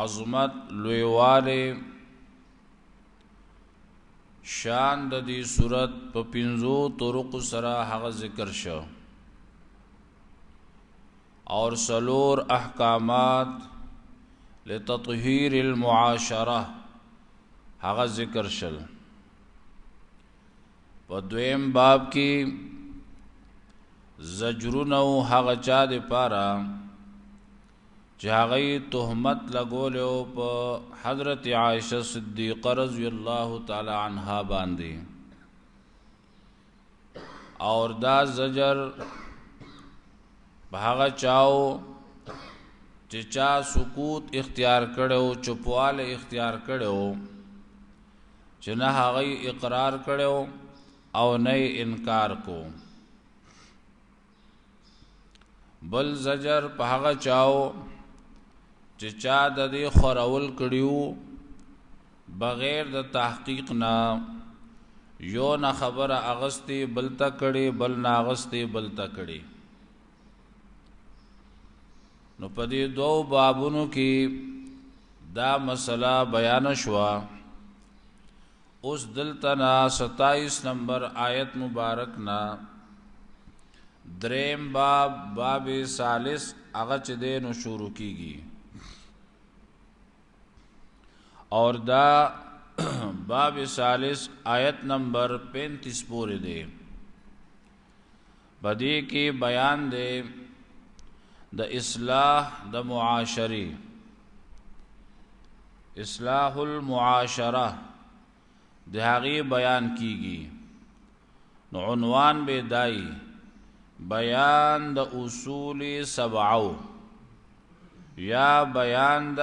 عظمت لویواله شان د دې صورت په پنځو طرق سره هغه ذکر شو اور سلور احکامات لتطهیر المعاشره هغه ذکر شل په دویم باب کې زجرونه او هغه چا د پاره چې هغه تهمت لګول او په حضرت عائشه صدیقه رضی الله تعالی عنها باندې اور دا زجر هغه چاو چې چا سکوت اختیار کړو چوپواله اختیار کړو چې نه هغه اقرار کړو او نه انکار کو بل زجر په هغه چاو چې چا د دې خورول کړیو بغیر د تحقیق نه یو نه خبره اغستی بل تا کړي بل نه اغستی بل تا کړي نو په دې دوو بابونو کې دا مسله بیان شوه اوس دلته نه ستایس نمبر آیت مبارک نه دریم باب باب ثالث هغه چې دی نو شروع کیږي اور دا باب ثالث آیت نمبر 35 پورې دی بدی کې بیان دی د اصلاح د معاشري اصلاح المعاشره د هغه بیان کیږي نو عنوان به دای بیان د اصول سبعو یا بیان د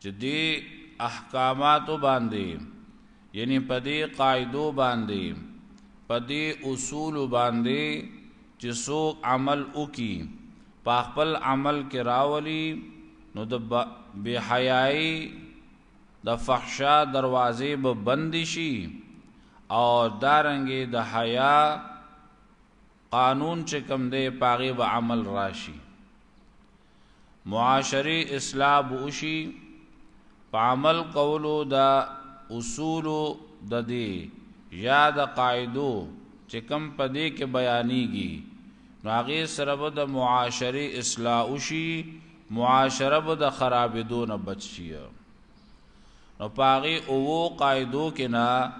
چې دې احکاماتو باندې یعنی په دې قاعدو باندې په دې اصول باندې چې څوک عمل وکي په خپل عمل کې راولي نو د بے حیاي د فحشا دروازې به بند شي او دارنګي د دا حیا قانون چې کم دی پاغي به عمل راشي معاشري اصلاح به وشي په عمل کولو د اصول د دې یا د قاعدو چې کم په دې کې بیانېږي نو هغه سره به د معاشري اصلاح وشي معاشره به د خرابېدو نه بچ شي نو پاغي او قاعدو کې نه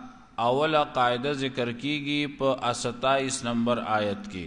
اوله قاعده ذکر کیږي په 27 نمبر آیت کې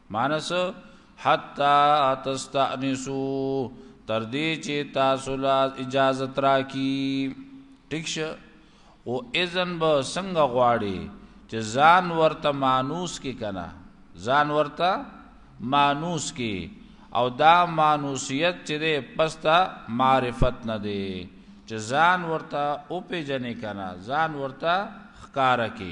مانس حتا تستانسو تر دې چې تاسو لا اجازه ترا کی ټیک شه او اذن به څنګه غواړي چې ځان ورته مانوس کې کنه ځان ورته مانوس کې او دا مانوسیت چې ده پستا معرفت نه دی چې ځان ورته او پیجنې کنه ځان ورته خکار کې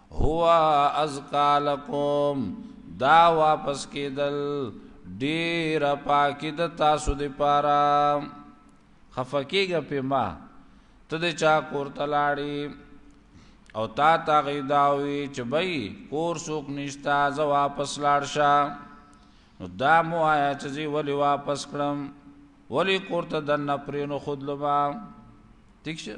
هو ازکا لکم دا واپس کېدل ډېره پاکي د تاسو دپاره خفه کېږه پې مه ته د چا کور ته لاړې او تا ته هغوی دا وویل چې بی کور څوک نشته زه واپس لاړ شه نو دا مه وایه چې زه ولې واپس کړم ولې کور ته دننه پرېنښودلم ټیک شه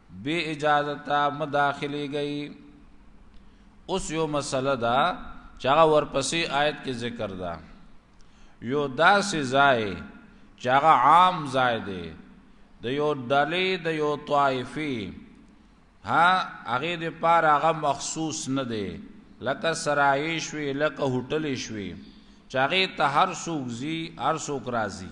بی اجازت مداخلیږي اوس یو مسله ده چې هغه ورپسې آیت کې ذکر ده یو داسې ځای چې هغه عام ځای دی د یو ډلې د یو طائفي ها هغه د پاره هغه مخصوص نه دی لکه سرای شوي لکه هوټل شوي چاغه ته هر څوک زی هر څوک راضي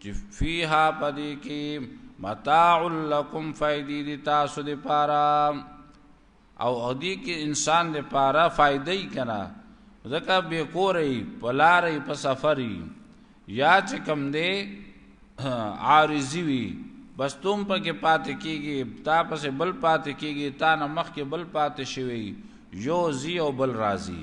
چې فيها پدې کې متاع لكم فائدې دي تاسو دې پاره او هدي کې انسان دې پاره فائدې کنا ځکه به کورې پلارې په سفري یا چې کم دې عارضی وي بس تم پکې پاتې کیږي تا پسې بل پاتې کیږي تا نه مخکې بل پاتې شوی یو زی او بل راضی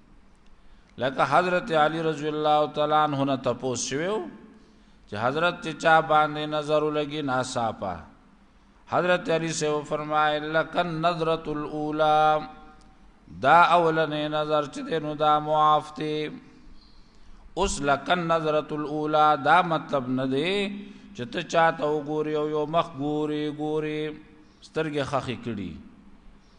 لکه حضرت علی رضی الله تعالی عنہ نه تاسو شوو چې حضرت چا باندې نظر لګي ناصافه حضرت علی سے فرمایل لکن نظرۃ الاولی دا اولنې نظر چې نو دا معاف دی اوس لکن نظرۃ الاولی دا مطلب نه دی چې ته چاته وګوري او یو مخ ګوري ګوري سترګې خخې کړي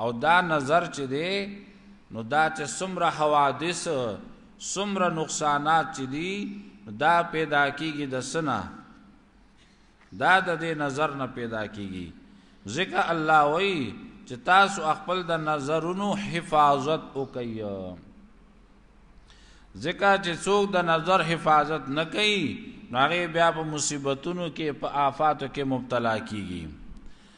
او دا نظر چې دی نو دا چې څومره حوادث څومره نقصانات چې دي دا پیدا کیږي د سنا دا د دې نظر نه پیدا کیږي ځکه الله وایي چې تاسو خپل د نظرونو حفاظت وکړئ ځکه چې څوک د نظر حفاظت نه کوي نو هغه بیا په مصیبتونو کې په آفاتو کې مبتلا کیږي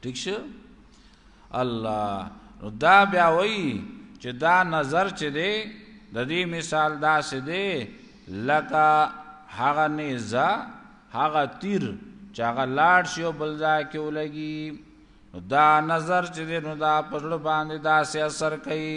ٹھیک شو الله نو دا بیا وایي چې دا نظر چې دی د دې مثال دا سه دی لکه هغه نيزه هغه تیر چې هغه لاړ شي او بل ځای کې ولګي دا نظر چې دی نو دا پزړه باندې دا سه اثر کوي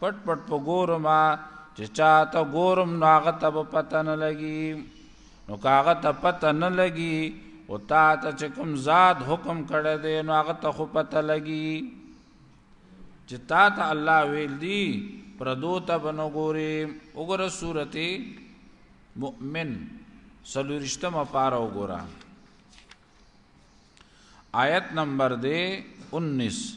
پټ پټ په ګورم چې چاته ګورم نو هغه ته به پته نه لګي نو که هغه ته پته نه لګي او تا ته چې کوم ذات حکم کړی دی نو هغه ته خو پته لګي چې تا ته الله ویل دی پردو ته بنو ګوري وګوره سورته مؤمن سلورشتمه پاره وګوره آیت نمبر دی 19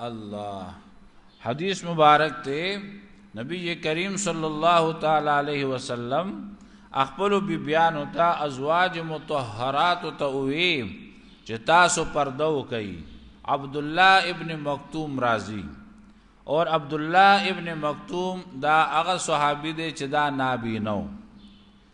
الله حدیث مبارک ته نبی کریم صلی الله تعالی علیه وسلم خپل بیبیانو ته ازواج مطهرات ته وی چې تاسو پرده وکړي عبد الله ابن مکتوم راضی اور عبد الله ابن مکتوم دا هغه صحابي دی چې دا نابینو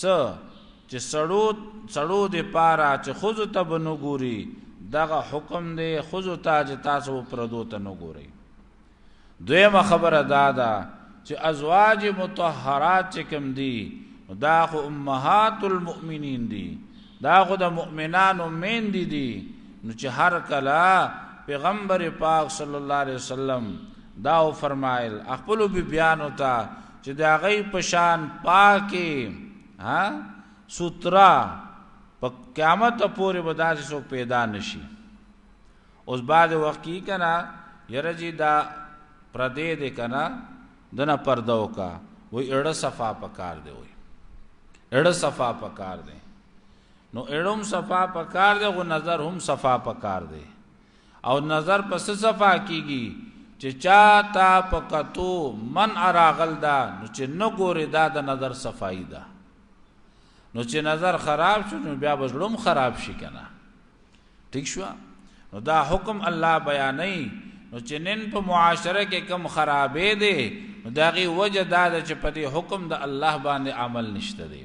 څه چې سړو سړو د پاره چې خزو ته بنګوري دغه حکم دی خزو ته چې تاسو پردو ته نه ګورئ دویمه خبره دا ده چې ازواج مطهرات چې کوم دي دا خو امهات المؤمنین دي دا خو د مؤمنانو مین دي دي نو چې هر کله پیغمبر پاک صلی الله علیه وسلم دا فرمایل خپل بیانو ته چې د هغه په شان پاکي ها سوترا په قیامت پورې به داسې څوک پیدا نشي اوس بعد وخت کې کنا یره جی دا پردې دې کنا دنه پرده وکا وې اړه صفا پکار دی وې اړه صفا پکار دی نو اړم صفا پکار دی غو نظر هم صفا پکار دی او نظر په څه صفا کیږي چې چا تا په کتو من اراغل دا نو چې نه ګوري دا د نظر صفائی ده نو چې نظر خراب شو نو بیا بزړم خراب شي کنه ٹھیک شو نو دا حکم الله بیانې نو چې نن په معاشره کې کم خرابې دي نو داغي وجه دا ده چې په دې حکم د الله باندې عمل نشته دي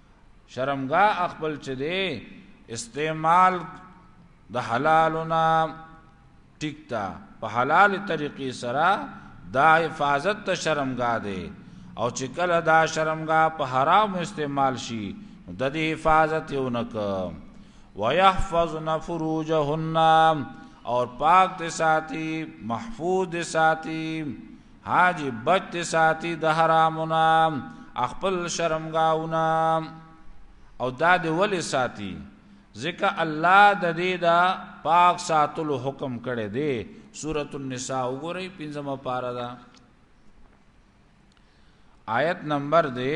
شرمګا خپل چې دی استعمال د حلالنا ټیک تا په حلال طریقې سره دا حفاظت ته شرمګا دی او چې کله دا شرمګا په حرام استعمال شي د دې حفاظت یو نک ويحفظن فروجهن اور پاک دې ساتي محفوظ دې ساتي حاجی بچ ته ساتي د حرامونه خپل شرمګاونه او دا دی ولې ساتي ځکه الله د دې دا پاک ساتلو حکم کړی دی سورۃ النساء وګورئ پنځمه پارا ده آیت نمبر دی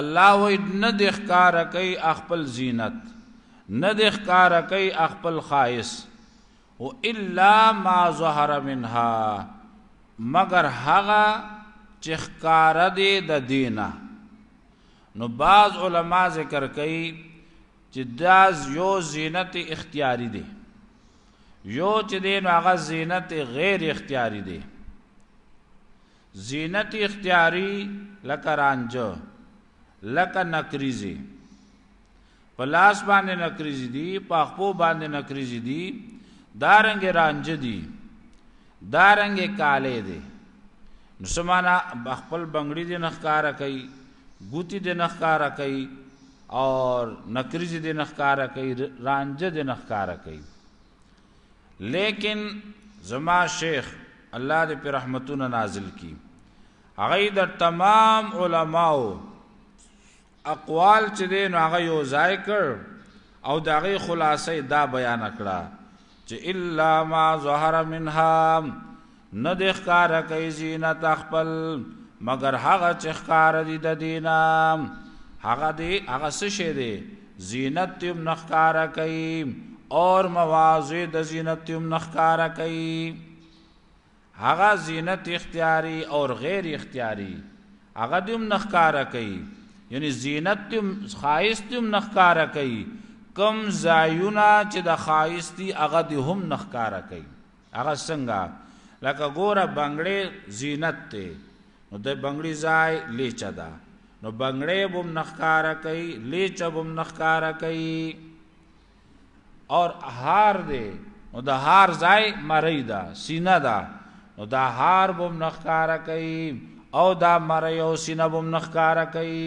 الله وی نه د ښکار کوي خپل زینت نه د ښکار کوي خپل خایس او الا ما ظهر منها مگر هغه چې ښکار دی د دینه نو بعض علما ذکر کوي چې دا یو زینت اختیاري دی یو چې دین هغه زینت غیر اختیاري دی زینت اختیاری لکه رانجه لکه نکریزی په لاس باندې نکریزی دی په خپو باندې نکریزی دی دارنګ رانجه دی دارنګ کاله دی نو سمانا خپل بنگړی دی نخکارا کوي ګوتی دی نخکارا کوي او نکریزی دی نخکارا کوي رانجه دی نخکارا کوي لیکن زما شیخ الله دې په رحمتونو نازل کی هغه د تمام علماو اقوال چې دې نو هغه یو ځای کړ او د هغه خلاصې دا بیان کړه چې الا ما ظهر منها نه دی ښکاره کوي زینت خپل مګر هغه چې ښکاره دي د دینه هغه دی هغه څه شی دی زینت تیم نخکارا کوي اور مواضع د زینت تیم نخکارا کوي هغه زینت اختیاري اور غیر اختیاري هغه دیم نخکارا کوي یعنی زینت تیم خایس تیم نخکارا کوي کم زایونه چې د خایستی هغه دی هم نخکارا کوي هغه څنګه لکه ګوره بنگړې زینت ته نو د بنگړي ځای لیچه ده نو بنگړې بم نخکارا کوي لیچه بم نخکارا کوي اور هار دی نو د هار ځای مری ده سینه ده نو دا هار بم نخکارا کوي او دا مری او سینه بم نخکارا کوي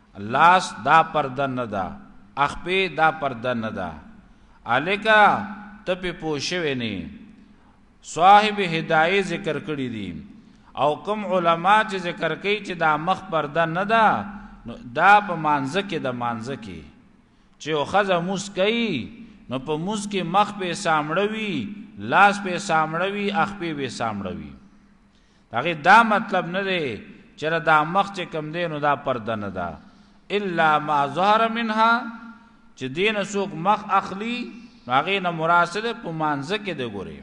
لاس دا پرده نه ده اخپې دا پرده نه ده الکه ته پې پوه شوې نې صاحب هدايه ذکر کړي دي او کوم علما چې ذکر کوي چې دا مخ پرده نه ده نو دا په مانزه کې د مانزه کې چې او خزه موس کوي نو په موس کې مخ په سامړوي لاس په سامړوي اخ په سامړوي هغه دا مطلب نه دی چې دا مخ چې کم دی نو دا پرده نه ده الا ما ظهر منها چې دین سوق مخ اخلي هغه نه مراسل په مانځ کې دی ګوري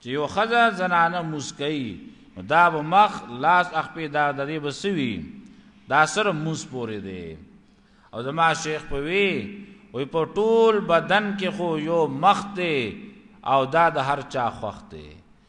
چې یو خزه زنانه مسکئی دا به مخ لاس اخپې دا د دې بسوي دا سره موس پورې دی او زما شیخ په وی وی په ټول بدن کې خو یو مخ دی او دا د هر چا خوخ دی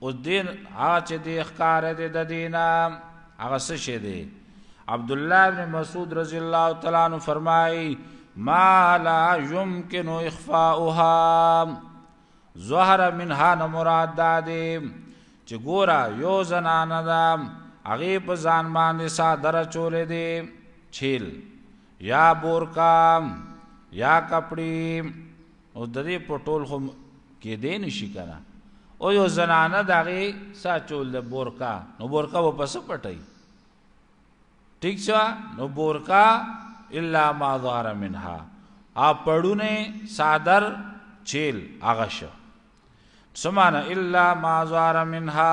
او دین ها چې دی ښکار دی د دینا هغه څه شه دی عبد الله بن مسعود رضی الله تعالی عنہ فرمای ما لا يمكن اخفاؤها ظهر منها نه مراد ده دی چې ګورا یو زنانه ده هغه په ځان باندې ساده را چولې دي چیل یا بورکا یا کپڑی او د دې په ټول خو کې دې نشي کنه او یو زنانه دغه ساچول د بورکا نو بورکا و پس پټي ٹھیک شو نو بورکا الا ما ظهر منها ا پړونه صادر چیل اغه شو سمانه الا ما ظهر منها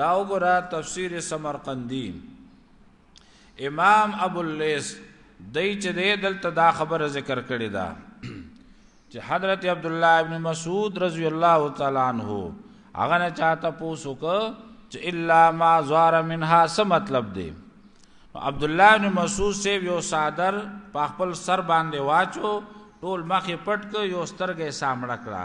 دا وګوره تفسیر سمرقندی امام ابو اللیث دای چې د دلته دا خبره ذکر کړې ده چې حضرت عبد الله ابن مسعود رضی الله تعالی عنہ هغه نه چاته پوسوک چې الا ما زار منها څه مطلب دی عبد الله بن مسعود سی یو صادر په خپل سر باندې واچو ټول مخې پټ ک یو سترګې سامړه کړه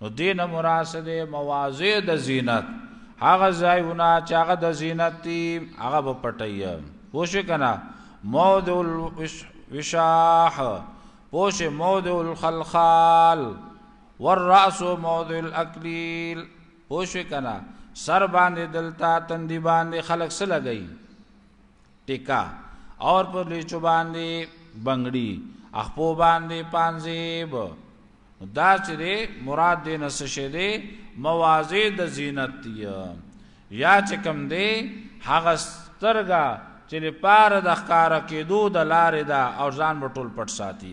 نو دې نه مراد څه دی؟ مواضع د زینت، هغه ځایونه چې هغه د زینت دي هغه به پټوي. پوه شوې که نه؟ موضع الوشاح، پوه شوې موضع الخلخال، والرأس موضع الاکلیل، پوه شوې که نه؟ سر باندې دلته تندي باندې خلک څه لګوي؟ ټیکا اور پر لیچو باندې بنگړي اخپو باندې پانزیب دا چې دی مراد دې نه څه شی دی موازی د زینت دی یا چې کم دی هغه سترګه چې لپاره د ښکارا کېدو د لارې ده او ځان به ټول پټ ساتي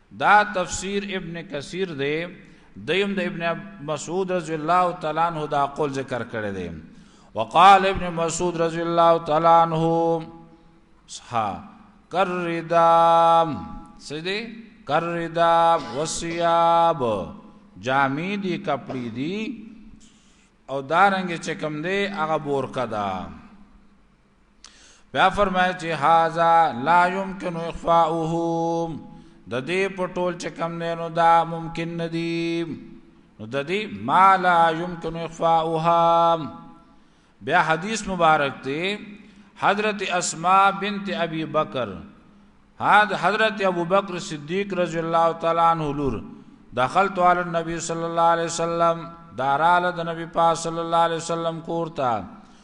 دا تفسیر ابن کثیر دی دیم د ابن مسعود رضی الله تعالی عنہ دا قول ذکر کړی دی وقال ابن مسعود رضی الله تعالی عنہ صحا کردام سجدی کردام وسیاب جامی دی کپڑی دی او دارنګ چکم دی هغه بورکا ده دا بیا فرمایي چې هاذا لا يمكن اخفاؤه د دې په ټول چې کم نه نو دا ممکن نه دی نو د دې ما لا يمكن اخفاؤها بیا حدیث مبارک ته حضرت اسماء بنت ابي بکر هاد حضرت ابو بکر صدیق رضی الله تعالی عنہ لور دخلت علی النبي صلی الله علیه وسلم داراله د نبی پاک صلی الله علیه وسلم کورتا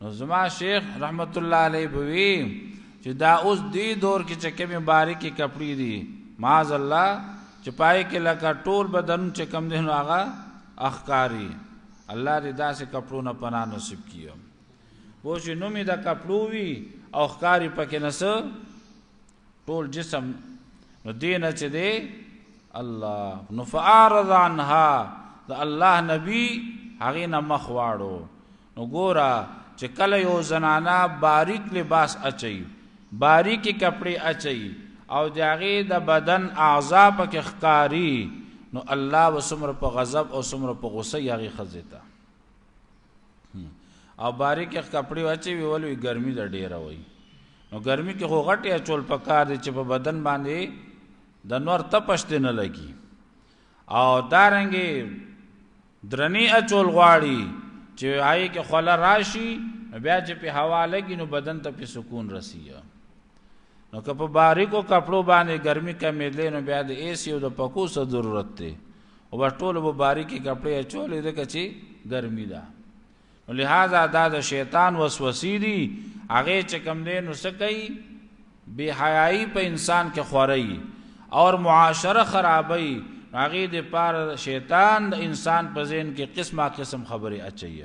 نو زما شیخ رحمت الله علیه بوي چې دا اوس دی دور کې چې کومه باریکي کپڑے دي معاذ الله چې پای کې لکه ټول بدن چې کم دي نو هغه اخکاری الله دې داسې کپړو نه پناه نصیب کیو وو چې نومې د کپړو وی او اخکاری پکې نس ټول جسم نو دینه چې دی الله نو فارض عنها د الله نبی هغه نه مخ واړو نو ګورا چې کله یو زنانا باریک لباس اچي باریکی کپڑے اچي او داغه د بدن اعضاء پکې ښکاری نو الله وسمر په غضب او سمر په غصه یاغي خزیته او باریک کپڑے واچي وی ولوي ګرمي د ډیره وي نو ګرمي کې خو غټي اچول پکار دي چې په بدن باندې د نور تپشت نه لګي او دارنګي درنی اچول غواړي چې آی کې خلا راشي بیا چې په هوا لګي نو بدن ته په سکون رسیږي نو که په باریکو کپړو باندې ګرمي کمې لې نو بیا د ایسی او د پکو سره ضرورت دی او بس ټول به باریکي کپڑے اچولې ځکه چې ګرمي ده نو لہذا دا د شیطان وسوسې دي هغه چې کم دی نو سکی بے حیايي په انسان کې خوري او معاشره خرابي هغه د پار شیطان د انسان په ذهن کې قسمه قسم خبرې اچي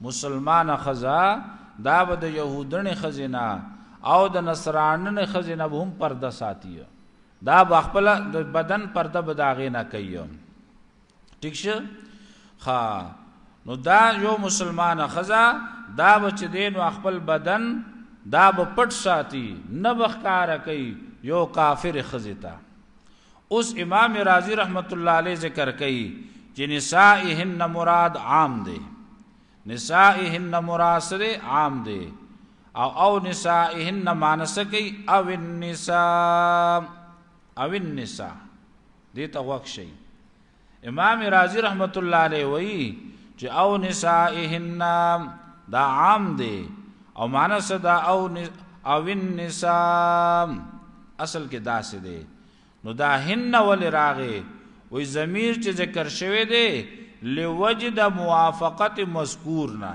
مسلمانه ښځه دا به د یهودنې ښځې نه او د نصراننې ښځې نه به هم پرده ساتي دا به خپل د بدن پرده به د هغې نه کوي ټیک شه ښه نو دا یو مسلمانه ښځه دا به چې دی نو خپل بدن دا به پټ ساتي نه به ښکاره کوي یو کافر ښځې ته اوس امام رازی رحمت الله علیه ذکر کوي چې نسائهن مراد عام دی نسائهن مراد سره عام دی او او نسائهن مانس کوي او النساء او النساء دې ته وښیي امام رازی رحمت الله علیه وی چې او نسائهن دا عام دی او معنا صدا او او النساء اصل کې داسې دی نو دا هن ول راغه وې ضمیر چې ذکر شوی دی لوجد موافقت مذکور نه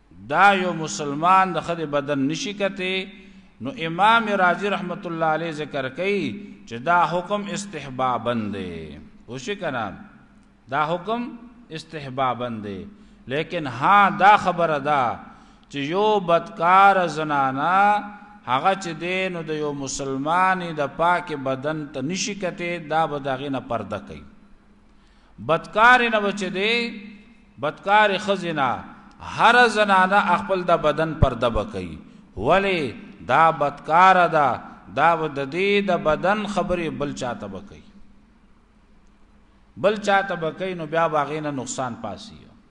دا یو مسلمان د ښځې بدن نشي کتی نو امام رازی رحمت الله علیه ذکر کوي چې دا حکم استحبابا دی اوشي کنه دا حکم استحبابا دی لیکن ها دا خبره ده چې یو بدکار زنانا هغه چې دین د یو مسلمانې د پاک بدن ته نشي کته دا به دغه نه پرده کوي بدکار نه بچ دی بدکار خزنا هر زنانه خپل د بدن پر دبه کوي ولی دا بدکار ده دا د دې د بدن خبرې بل چاته بکي بل چاته بکي نو بیا باغینه نقصان پاسي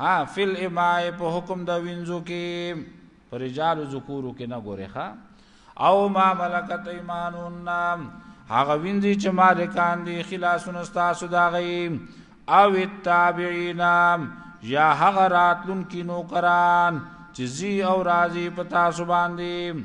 ها فی الاماء په حکم د وینځو کې پر رجال ذکورو کې نه ګورې ښا او ما ملکت ایمانون هغه وینځي چې مالکان دي خلاصون استاسو دا غي او التابعین یا هغه راتلون کې نوکران چې زی او راضی په تاسو باندې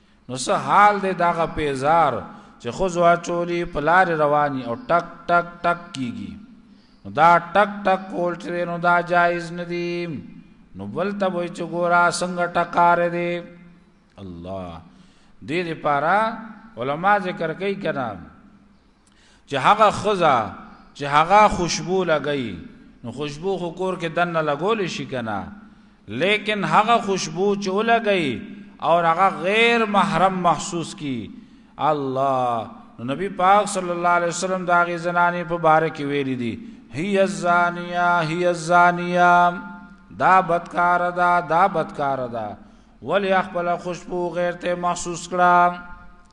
نو څه حال دی دغه پیزار چې خزو اچولی په لار رواني او ټک ټک ټک کیږي نو دا ټک ټک کول چې نو دا جایز نه دی نو بل ته وای چې ګورا څنګه ټکار دی الله دې لپاره علما ذکر کوي کنا چې هغه خزا چې هغه خوشبو لګی نو خوشبو خو کور کې دنه لګول شي کنه لیکن هغه خوشبو چې ولګی او هغه غیر محرم محسوس کی الله نو نبی پاک صلی الله علیه وسلم دا غي زنانه په باره کې ویل دي هی الزانیه هی الزانیه دا بدکار ده دا بدکار ده ولی خپل خوشبو غیر ته محسوس کړه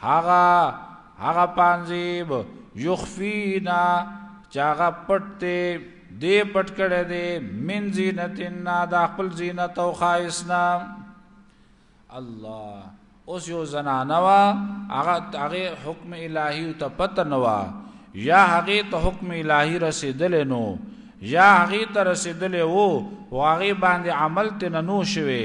هغه هغه پانزیب یخفینا چاغه پټ دی دی پټ کړه دی من زینتنا دا خپل زینت او خایسنا الله اوس یو زنانه وا هغه هغه حکم الهی ته پته نه وا یا هغه ته حکم الهی رسیدل نو یا هغه ته رسیدل وو هغه باندې عمل ته نه نو شوي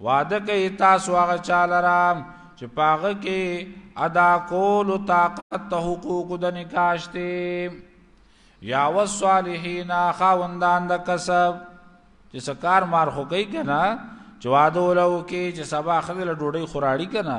وعده کوي تاسو هغه چا لره چې پاغه کې ادا کول او طاقت ته حقوق د نکاشته یا والصالحین خاوندان د کسب چې سکار مار خو کوي کنه چې واده ولو کې چې سبا خدل ډوډۍ خوراړي کنه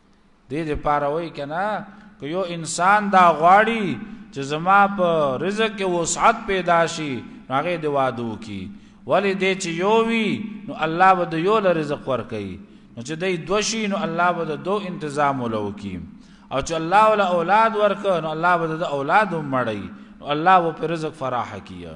دې دې پاره وای کنه که یو انسان دا غواړي چې زما په رزق کې وسعت پیدا شي هغه دی وادو کی ولی دې چې یو وی نو الله به د یو له رزق ور کوي نو چې دې دو شي نو الله به د دو تنظیم ولو کی او چې الله ول اولاد ورک نو الله به د اولاد مړی نو الله به پر رزق فراح کیه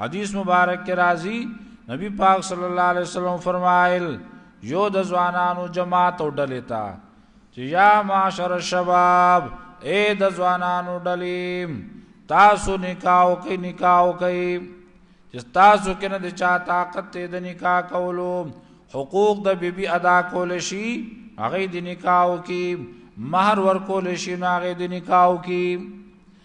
حدیث مبارک کې راځي نبی پاک صلی الله علیه وسلم فرمایل یو د ځوانانو جماعت او ډلې تا چې یا معاشر الشباب اے د ځوانانو ډلې تاسو نکاو کې نکاو کې چې تاسو کې نه د چا طاقت ته د نکاح کولو حقوق د بیبي بی ادا کول شي هغه د نکاو کې مہر ورکول شي هغه د نکاو کې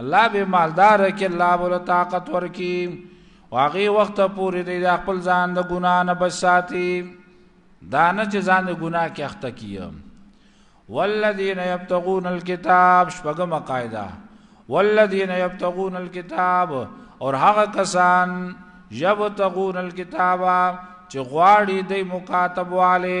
الله به مالدار کې الله بوله طاقت ورکی واغي وخت پورې دی د خپل ځان د ګنا نه بساتی دا نه چې ځان د ګنا کې اخته کیم والذین یبتغون الكتاب شپږم قاعده والذین یبتغون الكتاب اور هغه کسان یبتغون الكتاب چې غواړي د مکاتب والے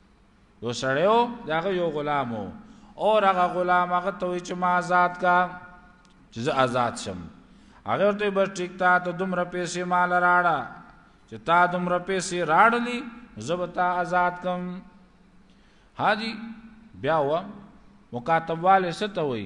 یو سړیو داغه یو غلامو او هغه غلام هغه ته چې ما آزاد کا چې زه آزاد شم هغه ته بس ټیک تا ته دومره پیسې مال راړه چې تا دومره پیسې راړلې زبتا آزاد کم هادي بیا و مکاتب والے ستوي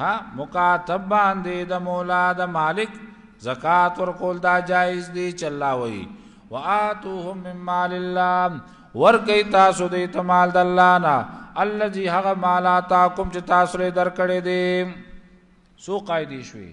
ها مکاتب باندې د مولا د مالک زکات ورکول دا جایز دی چې الله وایي واتوهم من مال الله ورګی تاسو د اعتمال د الله نه الذي هغه مالا تاکم چې تاسو لري درکړې دي سو قاعده شوي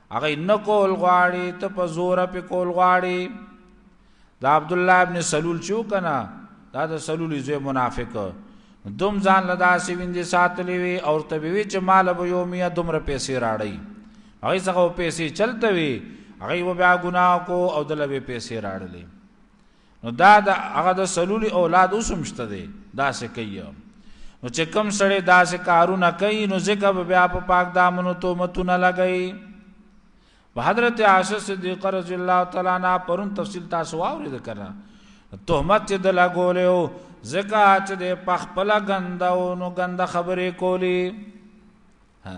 هغه نه کول غواړي ته په زور په کول غواړي دا عبد الله ابن سلول چو کنا دا د سلول زوی منافق دوم ځان لدا سی ویندې ساتلې وي او ته وی چې مال به یومیا دومره پیسې راړی هغه څنګه پیسې چلته وي هغه و بیا ګناه کو او دلته پیسې راړلې نو دا د هغه د سلولي اولاد اوس هم شته دی داسې کوي نو چې کم سړی داسې کارونه کوي نو ځکه به بیا په پاک دامنو تومتونه لګوي په حضرت عائشه صدیقه رضی الله تعالی عنها پرون تفصیل تاسو واورید کړه تهمت چې د لګولیو ځکه چې د پخپل غنداو نو غنده خبرې کولی ها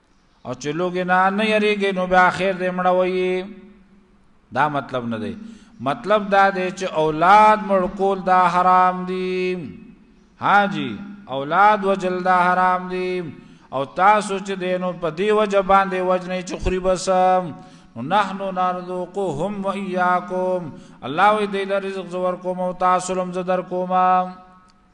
او چې لوګې نه نه یریږي نو بیا خیر دې مړوي دا مطلب نه دی مطلب دا دی چې اولاد مړکول دا حرام دي حاجی اولاد وجل دا حرام دي او تاسو چې دینو په دی وجه باندې وجنې چې خوري بسم نحن نرزقهم وإياكم الله دې رزق زور کوم او تاسو لم زدر کوم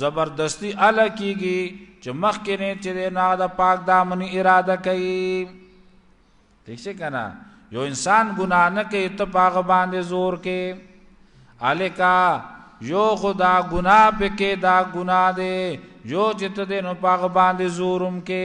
زبردستی اله کیږي چې مخکې نه چې دی نه د پاک دامنی اراده کوي ٹھیک شي کنه یو انسان ګناه نه کوي ته پاغه باندې زور کې الکا یو خدا ګناه پکې دا ګناه دی یو چې ته دی نو پاغه باندې زورم کې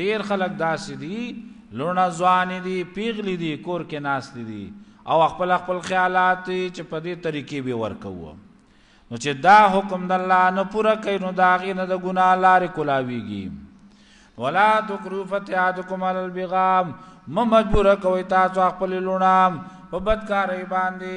ډیر خلک داسې دي لوڼه ځوانې دي پیغلې دي کور کې ناستې دي او خپل خپل خیالات چې په دې طریقې به ورکوو نو چې دا حکم د الله نه پوره کوي نو دا غي نه د ګناه لارې کولاویږي ولا تکرو فتياتكم على البغام م مجبور کوي تاسو خپل لوڼه په بدکارۍ باندې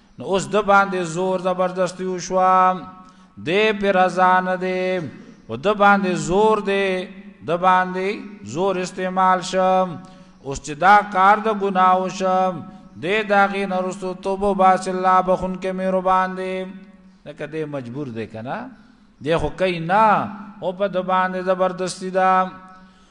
نو اوس د باندې زور زبردستی وشو دی پر ازان دی او د باندې زور دی د باندې زور استعمال شم اوس چې دا کار د ګناو شم د داغې نرستو توبه باس الله بخون کې مې رو باندې لکه دې مجبور دی کنه دې خو کای نه او په د باندې زبردستی دا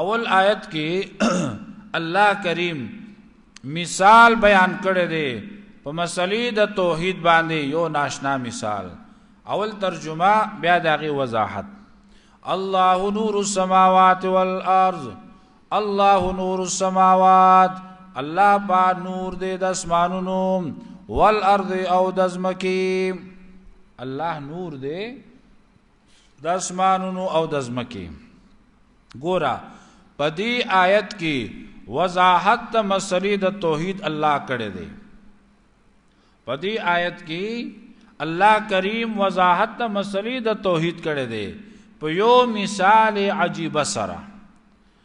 اول آیت کې الله کریم مثال بیان کړی دی په مسلې د توحید باندې یو ناشنا مثال اول ترجمه بیا دغه وضاحت الله نور السماوات والارض الله نور السماوات الله با نور دې د اسمانونو والارض او د زمکی الله نور دې د اسمانونو او د ځمکې ګورا په دې آیت کې وضاحت د مسلې د توحید الله کړی دی په دې آیت کې الله کریم وضاحت د مسلې د توحید کړی دی په یو مثال عجیب سره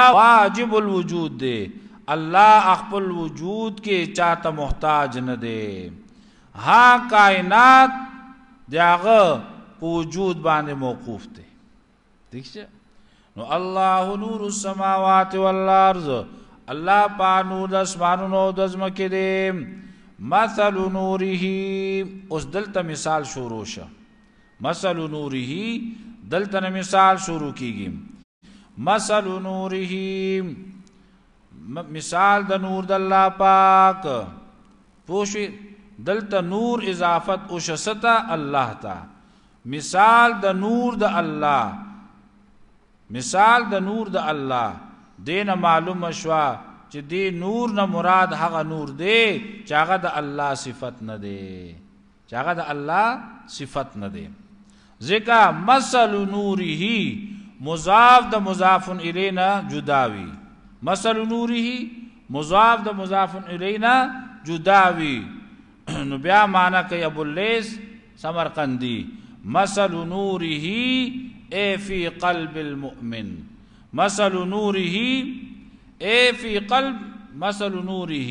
واجب الوجود دی الله خپل وجود کې چاته محتاج نه دی ها کائنات داغه په وجود باندې موقوف دی دښه نو الله نور السماوات والارض الله پانو د اسمانونو د زمکه دی مثل نوره اوس دلته مثال شروع شه مثل نوره دلته مثال شروع کیږي مثل نوره مثال د نور د الله پاک پوښي دلته نور اضافت او شستا الله تا مثال د نور د الله مثال د نور د الله دین معلوم شوا چې دی نور نه مراد هغه نور دی چې هغه د الله صفت نه دی چې هغه د الله صفت نه دی ځکه مثل نوره مضاف د مضاف الینا جداوی مثل نوره مضاف د مضاف الینا جداوی نو بیا معنا کوي ابو اللیس سمرقندی مثل نوره ای فی قلب المؤمن مثل نوره ای فی قلب مثل نوره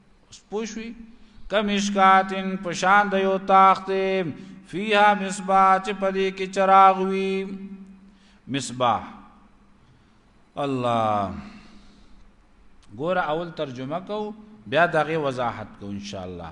اوس پوه شوي کمشکاتن پشان د یو تاخت فیها مصباح چې پدې کې چراغ وي مصباح الله ګوره اول ترجمه کو بیا دغه وضاحت کو ان شاء الله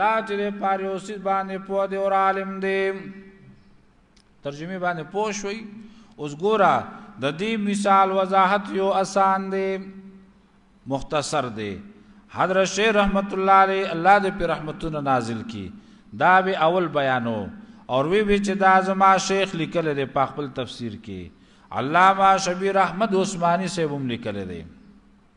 لا چې د پاریوسیس باندې پوه دی او عالم دی ترجمه باندې پوه شوي اوس ګوره د دې مثال وضاحت یو اسان دی مختصر دی حضرت شیخ رحمت الله علی الله دې پر رحمتونه نازل کی دا به اول بیانو اور وی وی چې دا زما شیخ لیکل دی په خپل تفسیر کې علامه شبیر احمد عثماني صاحب هم لیکل دی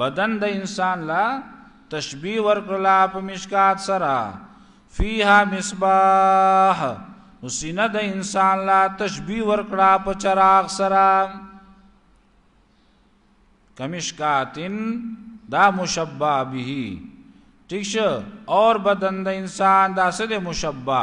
بدن د انسان لا تشبیه ورکړلا په مشکات سره فیها مصباح حسینه د انسان لا تشبیه ورکړه په چراغ سره کمشکاتن دا مشبہ به ٹھیک شو اور بدن د انسان دا سره مشبہ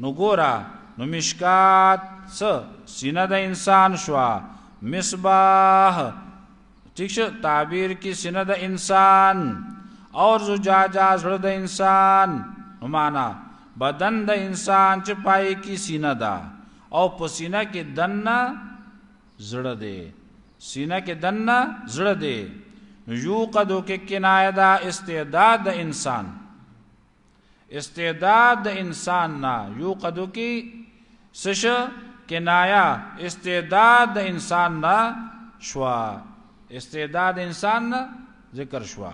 نو ګوره نو مشکات څه سینه د انسان شوا مصباح ٹھیک شو تعبیر کی سینه د انسان اور زجاجا زړه د انسان نو معنا بدن د انسان چې پای کی سینه ده او په سینه کې دنه زړه دی سینه کې دنه زړه دی یوقدو کې کنایه دا استعداد د انسان استعداد د انسان نه یو قدو کی سش کنایا استعداد د انسان نه شوا استعداد انسان نه ذکر شوا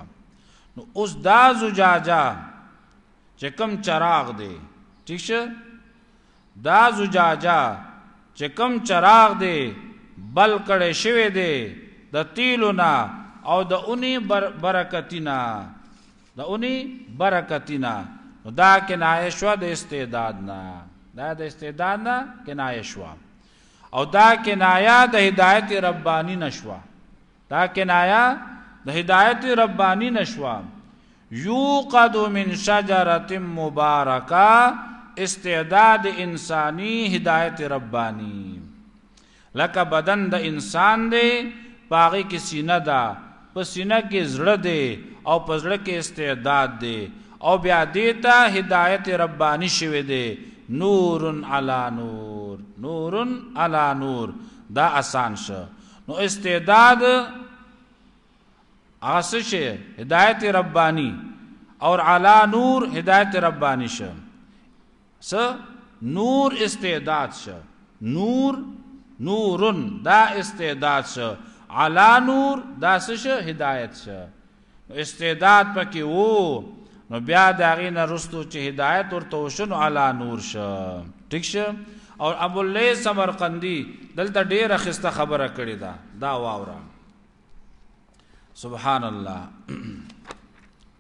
نو اوس دا زجاجه چې کم چراغ دی ٹھیک شه دا زجاجه چې کم چراغ دی بل کړه شوی دی د تیلو نه او د اونی بر برکتینا د اونی برکتی نه نو دا کنایه شوه د استعداد نه دا د استعداد نه کنایه شوه او دا کنایه د هدایت ربانی نشوه دا کنایه د هدایت ربانی نشوه یوقد من شجره مبارکه استعداد انسانی هدایت ربانی لکه بدن د انسان دی، په هغه کې سینه ده، په سینه کې زړه دی او په زړه کې استعداد دی او بیا دې ته هدایت رباني شوی دی، نور علی نور، نور علی نور، دا اسان شو. نو استعداد هغه څه شی هدایت رباني او علی نور هدایت رباني شو. څه نور استعداد شه نور نورن دا استعداد شه علا نور دا شه هدایت شه استعداد پکې وو نو بیا دا غي نه رستو چې هدایت ورته وشنو علا نور شه ټیک شه او ابو الليث سمرقندي دلته ډیره خسته خبره کړې ده دا واورا سبحان الله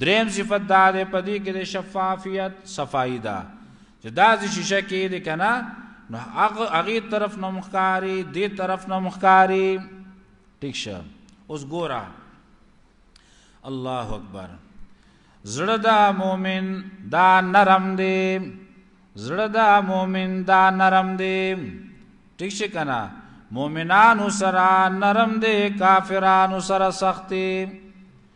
دریم صفت دا ده په دې کې د شفافیت صفائی ده چې دا چې شیشه کې دې کنه نو هغه هغه طرف نه مخکاری دې طرف نه مخکاری ټیک شه اوس ګورا الله اکبر زړه دا مؤمن دا نرم دی زړه دا مؤمن دا نرم دی ټیک شه کنه مؤمنانو سره نرم دی کافرانو سره سخت دی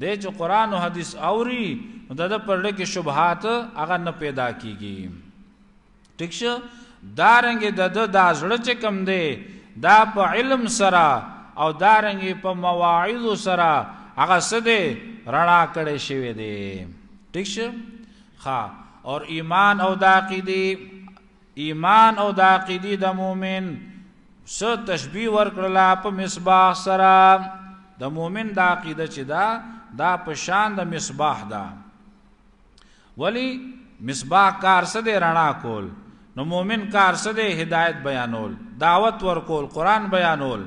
دی چې قران او حدیث اوري نو د پرړه کې شبهات هغه نه پیدا کیږي ټیک شه دارنګ د د دازړه چې کم دی دا په علم سره او دارنګ په مواعظ سره هغه سده رڼا کړي شوی دی ټیک شه ها اور ایمان او د عقیده ایمان او د عقیدی د مؤمن څه تشبیه ورکړله په مصباح سره د مؤمن د عقیده چې دا دا په شان د مصباح ده ولی مصباح کار څه دی رڼا کول نو مؤمن کار څه دی هدایت بیانول دعوت ورکول قران بیانول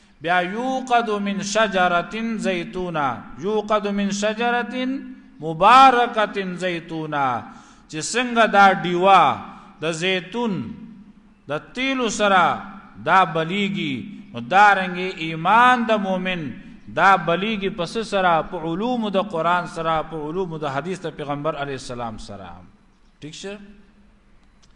بیا یوقد من شجره زیتونه یوقد من شجره مبارکه زیتونه چې څنګه دا دیوا د زیتون د تیلو سره دا بلیږي نو دا رنګ ایمان د مؤمن دا بلیږي پس سره په علوم د قران سره په علوم د حدیث د پیغمبر علی السلام سره ٹھیک شه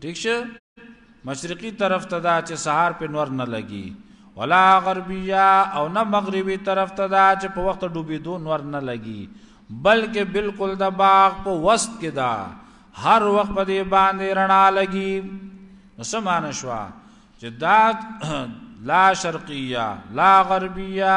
ټیک شه مشرقی طرف ته دا چې سهار په نور نه لګي ولا غربیا او نه مغربي طرف ته دا چې په وخت ډوبېدو نور نه لګي بلکې بالکل د باغ په وسط کې دا هر وخت په دې باندې رڼا لګي نو سمان شوا چې دا لا شرقیه لا غربیه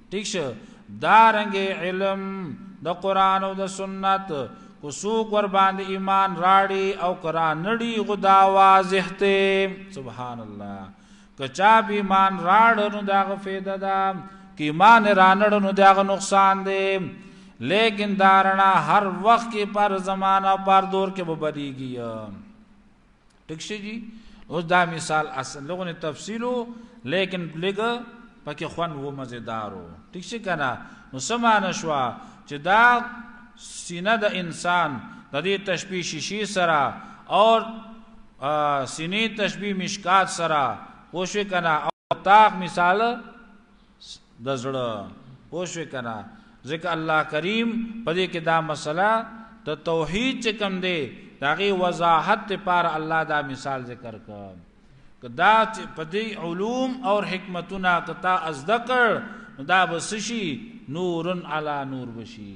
ټیک شه دا رنګ علم د قران او د سنت کو سوق ور باندې ایمان راړي او کرا نړي غدا واضح ته سبحان الله کچا به ایمان راړ نو دا غفیده دا کی ایمان رانړ نو دا غ نقصان دی لیکن دارنا هر وخت کې پر زمانہ پر دور کې ببدیږي ټیک شي جی اوس دا مثال اصل لغونه تفصیلو لیکن لګ پکې خوان و مزیدارو ټیک شي کنه نو سمانه شو چې دا سینه د انسان د دې تشبیه شیشې سره او سینې تشبیه مشکات سره پوښې کنه تاخ مثال د زړه پوښوي کنه ځکه الله کریم په دې کې دا مسله د توحید چې کم دی داغه وضاحت لپاره الله دا مثال ذکر کړ کدا چې په دې علوم او حکمتونه کتا از ذکر دا بسشي نورن علی نور بشي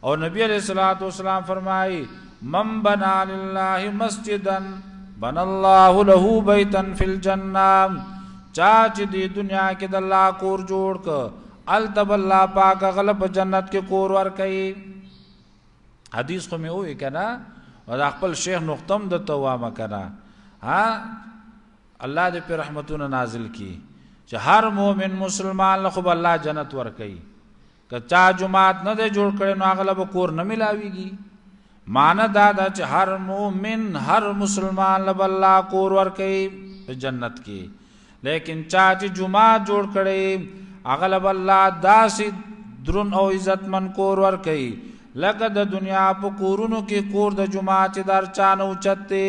او نبی علیہ الصلوۃ والسلام فرمایي من بنا لله مسجدا بن الله له بیتا فی الجنه چا چې د دنیا کې د الله کور جوړ ک التب الله پاک غل په جنت کې کور ور کوي حدیث خو مې وې کنه او د خپل شیخ نقطم د توامه کنه ها الله دې په رحمتونو نازل کړي چې هر مؤمن مسلمان له خو الله جنت ور کوي که چا جماعت نه دی جوړ کړی نو هغه له به کور نه میلاویږي معنی دا ده چې هر مؤمن هر مسلمان له به الله کور ورکوي په جنت کې لیکن چا چې جماعت جوړ کړی هغه له به الله داسې درون او عزتمن کور ورکوي لکه د دنیا په کورونو کې کور د جماعت دار چا نه اوچت دی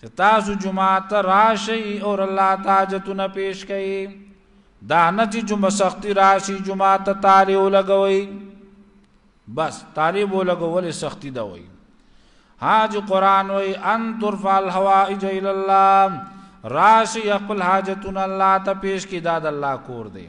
چې تاسو جمعه ته راشئ او الله تاجتونه پیش کړئ دا نه چې جمعه سختی راشي جمعه ته تاری ولګوي بس تاری ولګول سختی دا وایي حاج قران وایي ان ترفع الحوائج الى الله راشي خپل حاجتونه الله ته پیش کړي دا د الله کور دی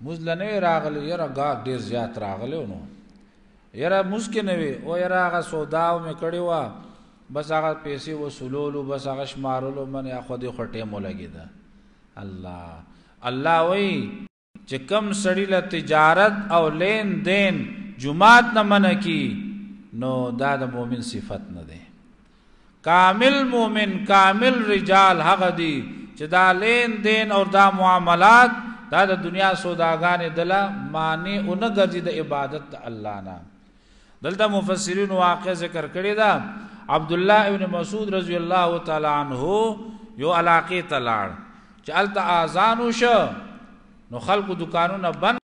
موز لنوی راغلی یره ګاګ ډیر زیات راغلی نو یره موز کې نوی او یره هغه سودا او میکړی وا بس هغه پیسې وسولولو بس هغه شمارلو من یا خو دې خټه مو لګیدا الله الله وای چې کم سړی له تجارت او لین دین جمعات نه منکی نو دا د مؤمن صفت نه ده کامل مومن کامل رجال هغه دی چې دا لین دین او دا معاملات دا د دنیا سوداګانې دلا معنی او نه ګرځي د عبادت د الله نه دلته مفسرین واقع ذکر کړی دا عبد الله ابن مسعود رضی الله تعالی عنہ یو علاقه تلاړ چې الته اذان وشو نو خلکو دکانونه بند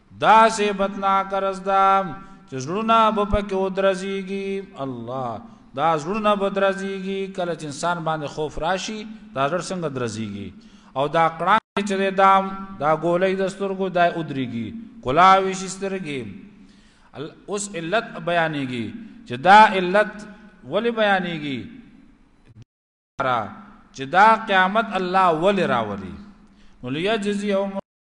داسې بتناک رز دا چې زړونه به پکې ودرځيږي الله دا زړونه به درځيږي کله چې انسان باندې خوف راشي دا زړه څنګه درځيږي او دا کړان چې دا دا ګولې د سترګو دا ودريږي کلاوي شسترګي اوس علت بیانېږي چې دا علت ولې بیانېږي چې دا قیامت الله ولې راولي نو ليجزيهم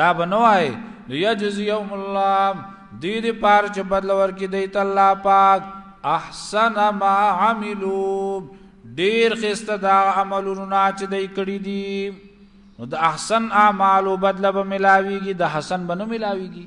دا بنوای ليجزيهم الله دې دې پار چې بدل ورکې دی ته الله پاک احسن ما عملو ډیر خسته دا عملونه نه چې دی کړی دي نو د احسن اعمالو بدله به ملاويږي د حسن بنو ملاويږي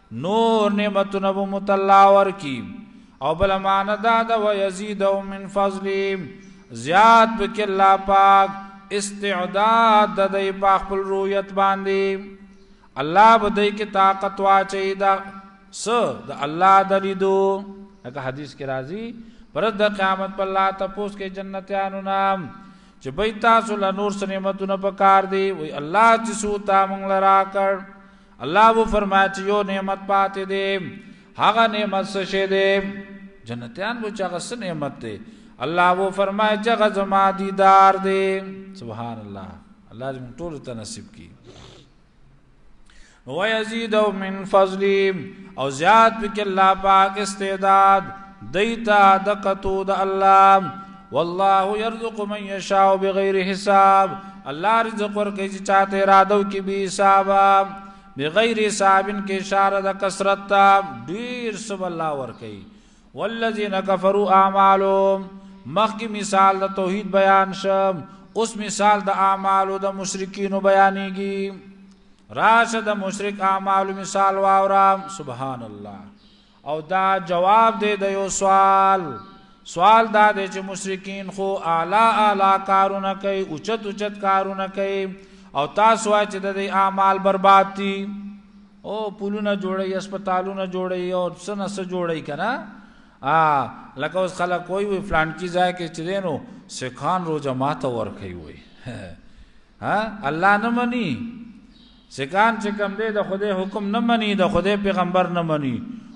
نور نعمتونه به مو ته الله ورکي او بل معنا دا ده ويزيدهم من فضلي زیات به کې الله پاک استعداد د دې په خپل رؤیت باندې الله به دې کې طاقت واچي دا س د الله د لیدو هغه حدیث کې راځي پر د قیامت په الله تاسو کې جنتیانو نام چې به تاسو له نور سنمتونه پکار دی وي الله چې سو تا مونږ لرا کړ الله وو فرمایي چې یو نعمت پاتې دی هغه نعمت څه شه دی جنتیان وو چې هغه څه نعمت دی الله وو فرمایي چې هغه زما دیدار دی سبحان الله الله دې موږ ټول ته نصیب کړي ويزيد من فضلي او زیات وک الله پاک استعداد دیتا دقتو د الله والله يرزق من يشاء بغير حساب الله رزق ورکړي چې چاته اراده وکړي به حساب بغیر حساب کې اشاره د کثرت ته ډیر سب الله ورکړي والذین کفروا اعمالهم مخکې مثال د توحید بیان شم اوس مثال د اعمالو د مشرکین بیانېږي راشه د مشرک اعمالو مثال واورم سبحان الله او دا جواب دی د یو سوال سوال دا دی چې مشرکین خو اعلی اعلی کارونه کوي اوچت اوچت کارونه کوي او تاسو وایئ چې د دې اعمال برباد دي او پولونه جوړي هسپتالونه جوړي او سنه سره جوړي کنه ا لکه اوس خلک کوئی وی فلان کی ځای کې چې دینو سکان روزه ماته ور کوي وي ها الله نه مني سکان چې کم دی د خدای حکم نه مني د خدای پیغمبر نه مني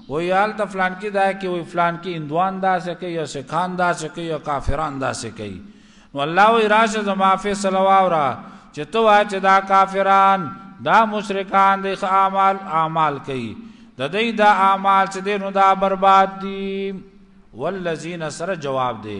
و یال ته فلان کې دا کې وي فلان کې اندوان دا سکه یا سکان دا سکه یا کافران دا سکه نو الله وی راشه زما فیصله واورا چې تو چې دا کافران دا مشرکان د اعمال اعمال کوي د دې دا اعمال چې دینو دا برباد دي والذین سره جواب دی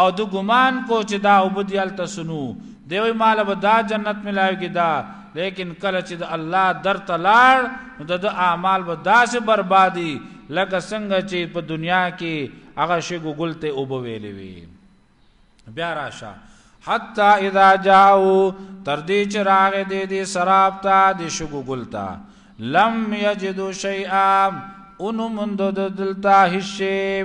او ده ګمان کو چه دا اوبه دی هلته څه نو دی وای ماله به دا جنت ملاویږی دا لیکن کله چه د الله در ته لاړ نو د ده اعمال به داسې بربادی لکه څنګه چه په دنیا کې هغه شګو ګل ته اوبه ویلې وي بیا راشه حتی اذا جاءو تر دې چې راغې دې دې سراب ته دې شګو ګل ته لم یجدو شیئا اونو مندو د دلتا هشی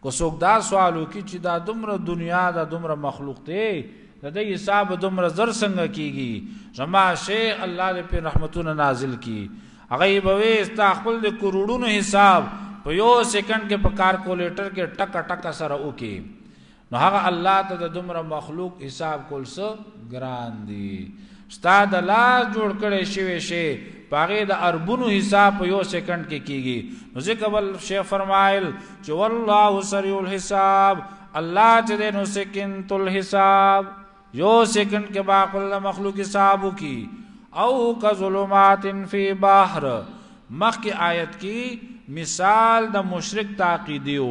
کو څوک دا سوال وکړي چې دا دومره دنیا دا دومره مخلوق دی د دې حساب دومره زر څنګه کیږي زما شي الله دې په رحمتونو نازل کی هغه به وستا خپل د کروڑونو حساب په یو سکند کې په کارکولیټر کې ټک ټک سره وکي نو هغه الله ته د دومره مخلوق حساب کول څه ګران دي ستا د لاس جوړ کړي شوی شي پاغه د اربونو حساب په یو سکند کې کیږي نو ځکه ول شیخ فرمایل چې والله سریع الحساب الله چې د نو سکند تل حساب یو سکند کې با خپل مخلوق حساب کی او کظلمات فی بحر مخکې آیت کې مثال د مشرک تعقیدیو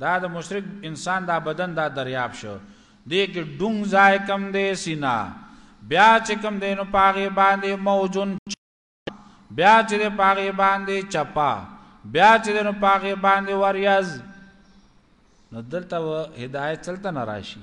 دا د مشرک انسان دا بدن دا دریاب شو دې کې ډونګ ځای کم دی سینا بیا چې کم دی نو پاغه باندې موجون بیا چې پاغه باندې چپا بیا چې نو پاغه باندې وریاز نو دلته هدایت چلته ناراضي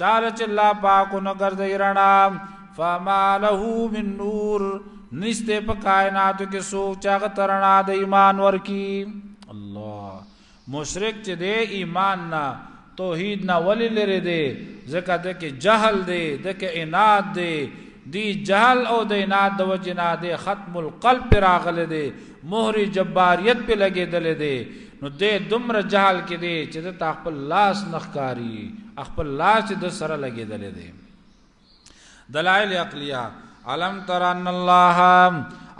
چاله چې الله پاک نو ګرځي رڼا فما له من نور نشته په کائنات کې سوچ هغه ترنا د ایمان ورکی الله مشرک چې د ایمان نه توحید نه ولې لري دی ځکه د کې جهل دی د کې عناد دی دی جهل او د عناد د وجنا دی ختم القلب راغله دی مهر جباریت په لګېدلې دی نو دې دومره جهل کې دی چې د خپل لاس نخکاری خپل لاس د سره لګېدلې دی دلائل عقلیه علم تر ان الله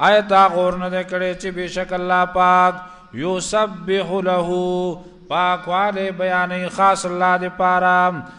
آیت غور نه کړي چې بشک الله پاک یسبح له پاکواله بیانې خاص الله دې پاره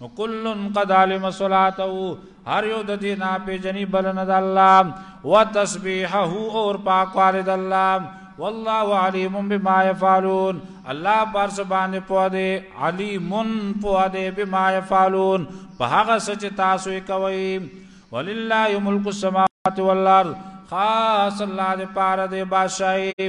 نو کلن قد علم صلاته هر یو د دې نه پیژني بلنه د الله وتسبیحه اور پاکواله د الله والله علیم بما يفعلون الله پر سبحان په دې علیم په دې بما يفعلون په هغه سچ تاسو کوي ولله ملک السماوات والارض خاص الله دې پاره دې بادشاہي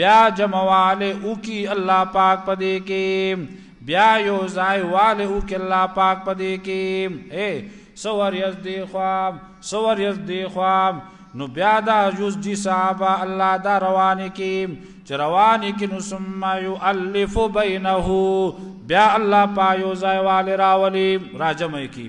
بیا جمعواله اوکی الله پاک پدې کې بیا یو ځای واله اوکی الله پاک پدې کې اے سور یز دی خوام سور یز دی خوام نو بیا دا جز جی صحابه الله دا روانه کې چې روانه کې نو ثم یؤلف بینه بیا الله پایو ځای واله راولي راجمه کې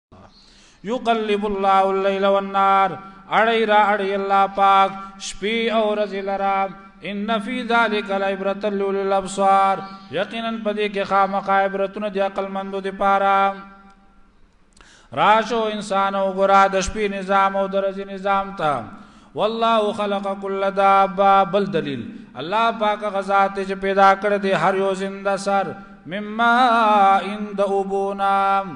یقلب الله الليل والنار اړی را اړی الله پاک شپې او ورځې لرا ان فی ذلک العبرۃ للابصار یقینا پدې کې خامخا عبرتونه د عقل مندو دی پاره راشو انسان او ګرا د شپې نظام او درځ نظام ته والله خلق كل دابه بل دلیل الله پاک غزاد چې پیدا کړ دې هر یو زنده سر مما ان د وبونام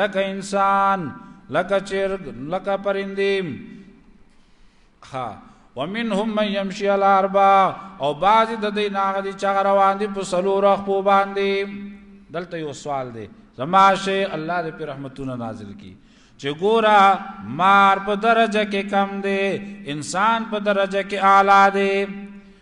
لکه انسان لکه چرګ لکه پرندې ها ومنهم من يمشي على اربع او بعض د دې ناغه دي چې روان دي په سلور خو باندې دلته یو سوال دی زما شي الله دې په رحمتونو نازل کی چې ګورا مار په درجه کې کم دی انسان په درجه کې اعلی دی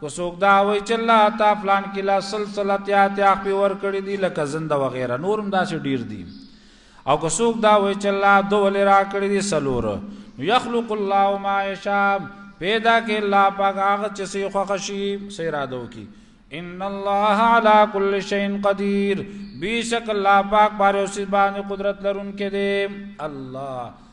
کو څوک دا وای چې الله تا فلان کې لا سلسله تیا تیا په ور کړی دی لکه زنده وغیرہ نورم داسې ډیر دی او کو څوک دا وای چې الله دول را کړی دی سلور یخلق الله ما یشاء پیدا کې الله پاک هغه چې سي خوښي سي رادو کی ان الله على كل شيء قدير بیشک الله پاک باندې اوسې باندې قدرت لرونکي دی الله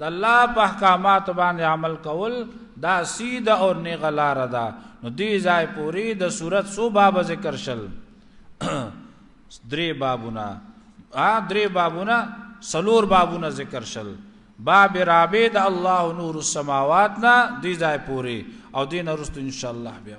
د الله په احکاماتو باندې عمل کول دا سیده او نیغه لار ده نو دې ځای پوری د صورت سو باب ذکر شل درې بابونه ا درې بابونه سلور بابونه ذکر شل باب رابع د الله نور السماوات نه دې ځای پوری او دین ورستو ان شاء الله بیا